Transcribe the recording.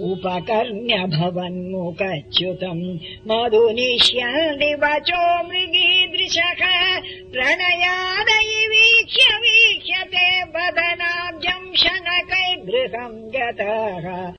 उपकर्ण्य भवन्मुखच्युतम् मधुनिष्यन्नि वचो मृगीदृशः। प्रणयादयि वीक्ष्य वीक्ष्यते वदनाब्जम् शनकै गृहम् गतः